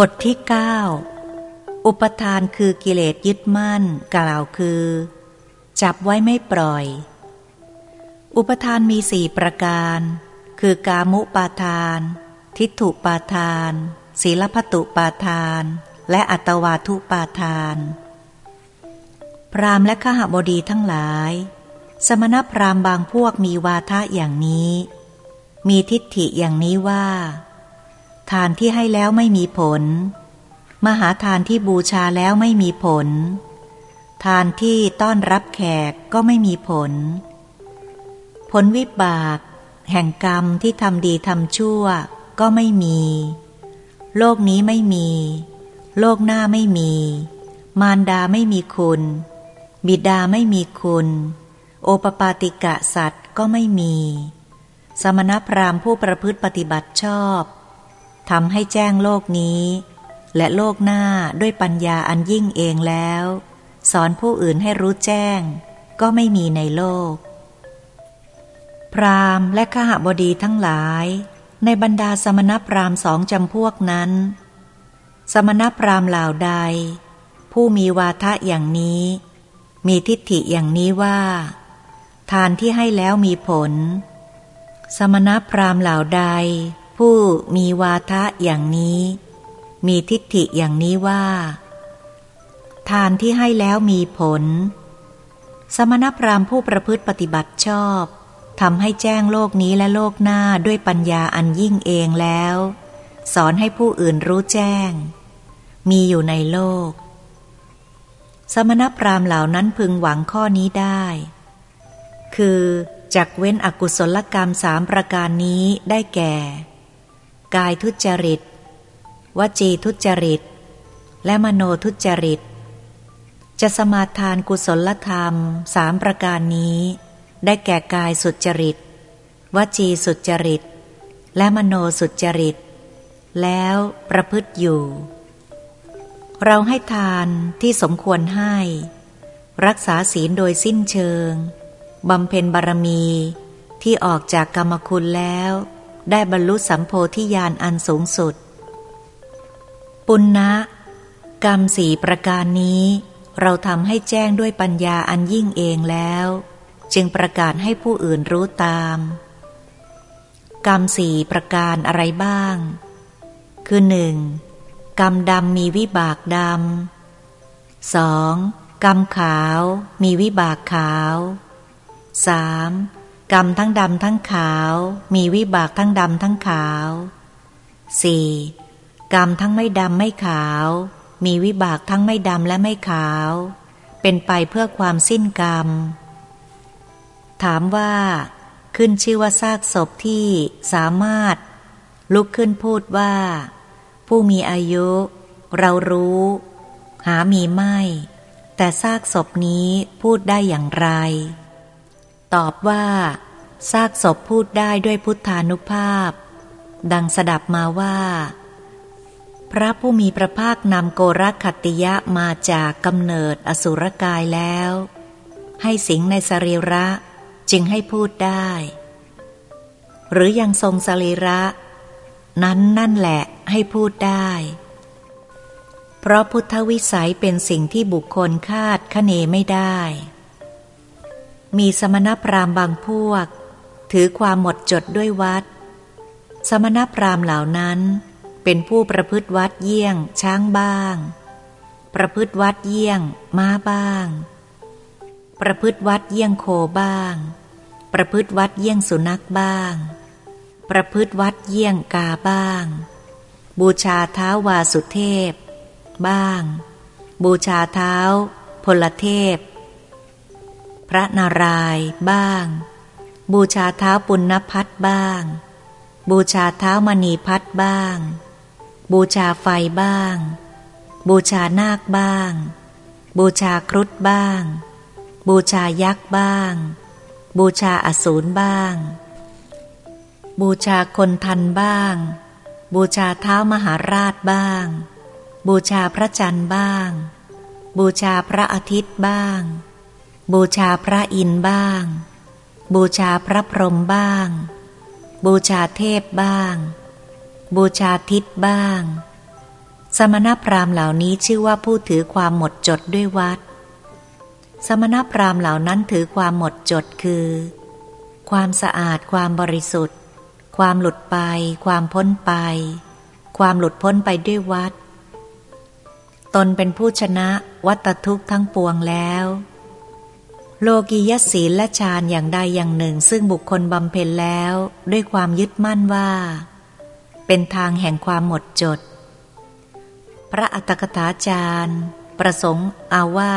บทที่เก้าอุปทานคือกิเลสยึดมั่น กล่าวคือ จับไว้ไม่ปล่อย อุปทานมีสี่ประการ คือกามุปาทาน ทิฏฐุปาทาน ศีลพัตุปาทาน และอัตวาทุปาทาน พรามและขหบดีทั้งหลาย สมณพราหมณ์บางพวกมีวาทะอย่างนี้ มีทิฏฐิอย่างนี้ว่า ทานที่ให้แล้วไม่มีผล มหาทานที่บูชาแล้วไม่มีผล ทานที่ต้อนรับแขกก็ไม่มีผล ผลวิบาก แห่งกรรมที่ทำดีทำชั่ว ก็ไม่มี โลกนี้ไม่มี โลกหน้าไม่มี มารดาไม่มีคุณ บิดาไม่มีคุณ โอปปาติกะสัตว์ก็ไม่มี สมณพราหมณ์ผู้ประพฤติปฏิบัติชอบ ทำให้แจ้งโลกนี้ และโลกหน้าด้วยปัญญาอันยิ่งเองแล้ว สอนผู้อื่นให้รู้แจ้ง ก็ไม่มีในโลก พราหมณ์และขหบดีทั้งหลาย ในบรรดาสมณพราหมณ์สองจำพวกนั้น สมณพราหมณ์เหล่าใด ผู้มีวาทะอย่างนี้ มีทิฏฐิอย่างนี้ว่า ทานที่ให้แล้วมีผล สมณพราหมณ์เหล่าใด ผู้มีวาทะอย่างนี้ มีทิฏฐิอย่างนี้ว่า ทานที่ให้แล้วมีผล สมณพราหมณ์ผู้ประพฤติปฏิบัติชอบทำให้แจ้งโลกนี้และโลกหน้าด้วยปัญญาอันยิ่งเองแล้ว สอนให้ผู้อื่นรู้แจ้ง มีอยู่ในโลก สมณพราหมณ์เหล่านั้นพึงหวังข้อนี้ได้ คือจักเว้นอกุศลกรรมสามประการนี้ได้แก่ กายทุจริต วจีทุจริต และมโนทุจริต จะสมาทานกุศลธรรมสามประการนี้ ได้แก่กายสุจริต วจีสุจริต และมโนสุจริต แล้วประพฤติอยู่ เราให้ทานที่สมควรให้ รักษาศีลโดยสิ้นเชิงบำเพ็ญบารมีที่ออกจากกรรมคุณแล้ว ได้บรรลุสัมโพธิญาณอันสูงสุด ปุณณะกรรมสี่ประการนี้ เราทำให้แจ้งด้วยปัญญาอันยิ่งเองแล้ว จึงประกาศให้ผู้อื่นรู้ตาม กรรมสี่ประการอะไรบ้าง คือหนึ่งกรรมดำมีวิบากดำสองกรรมขาวมีวิบากขาว 3. กรรมทั้งดำทั้งขาว มีวิบากทั้งดำทั้งขาว 4. กรรมทั้งไม่ดำไม่ขาว มีวิบากทั้งไม่ดำและไม่ขาว เป็นไปเพื่อความสิ้นกรรม ถามว่า ขึ้นชื่อว่าซากศพที่สามารถ ลุกขึ้นพูดว่า ผู้มีอายุ เรารู้ หามีไม่ แต่ซากศพนี้พูดได้อย่างไร ตอบว่าซากศพพูดได้ด้วยพุทธานุภาพ ดังสดับมาว่า พระผู้มีพระภาคนำโกรคติยะมาจากกำเนิดอสุรกายแล้ว ให้สิงในสรีระจึงให้พูดได้ หรือยังทรงสรีระ นั้นนั่นแหละให้พูดได้ เพราะพุทธวิสัยเป็นสิ่งที่บุคคลคาดคะเนไม่ได้ มีสมณพราหมณ์บางพวก ถือความหมดจดด้วยวัด สมณพราหมณ์เหล่านั้นเป็นผู้ประพฤติวัดเยี่ยงช้างบ้าง ประพฤติวัดเยี่ยงม้าบ้าง ประพฤติวัดเยี่ยงโคบ้าง ประพฤติวัดเยี่ยงสุนัขบ้าง ประพฤติวัดเยี่ยงกาบ้าง บูชาเท้าวาสุเทพ บ้าง บูชาเท้าพลเทพ พระนารายณ์บ้าง บูชาเท้าปุณณพัฒบ้าง บูชาเท้ามณีพัฒบ้าง บูชาไฟบ้าง บูชานาคบ้าง บูชาครุฑบ้าง บูชายักษ์บ้าง บูชาอสูรบ้าง บูชาคนทันบ้าง บูชาเท้ามหาราชบ้าง บูชาพระจันทร์บ้าง บูชาพระอาทิตย์บ้าง บูชาพระอินทร์บ้าง บูชาพระพรหมบ้าง บูชาเทพบ้าง บูชาทิศบ้าง สมณพราหมณ์เหล่านี้ชื่อว่าผู้ถือความหมดจดด้วยวัด สมณพราหมณ์เหล่านั้นถือความหมดจดคือ ความสะอาดความบริสุทธิ์ ความหลุดไป ความพ้นไป ความหลุดพ้นไปด้วยวัด ตนเป็นผู้ชนะวัตทุกข์ทั้งปวงแล้ว โลกียศีลและฌานอย่างใดอย่างหนึ่ง ซึ่งบุคคลบำเพ็ญแล้ว ด้วยความยึดมั่นว่า เป็นทางแห่งความหมดจด พระอัตถกถาจารย์ ประสงค์เอาว่า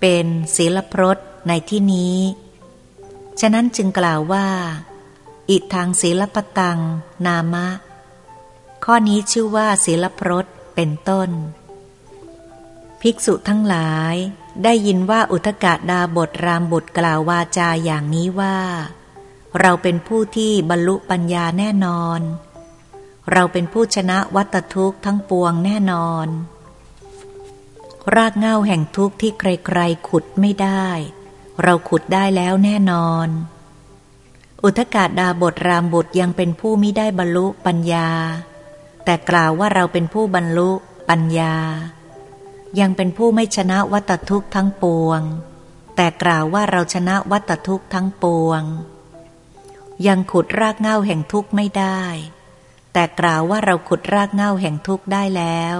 เป็นศีลพรตในที่นี้ ฉะนั้นจึงกล่าวว่า อิทางศีลปตัง นามะ ข้อนี้ชื่อว่าศีลพรตเป็นต้น ภิกษุทั้งหลาย ได้ยินว่าอุทกาดาบทรามบุตรกล่าววาจาอย่างนี้ว่า เราเป็นผู้ที่บรรลุปัญญาแน่นอน เราเป็นผู้ชนะวัตทุกข์ทั้งปวงแน่นอน รากเง้าแห่งทุกข์ที่ใครๆขุดไม่ได้ เราขุดได้แล้วแน่นอน อุทกาดาบทรามบุตรยังเป็นผู้ไมิได้บรรลุปัญญา แต่กล่าวว่าเราเป็นผู้บรรลุปัญญา ยังเป็นผู้ไม่ชนะวัตทุกข์ทั้งปวง แต่กล่าวว่าเราชนะวัตทุกข์ทั้งปวง ยังขุดรากเง้าแห่งทุกข์ไม่ได้ แต่กล่าวว่าเราขุดรากเง่าแห่งทุกข์ได้แล้ว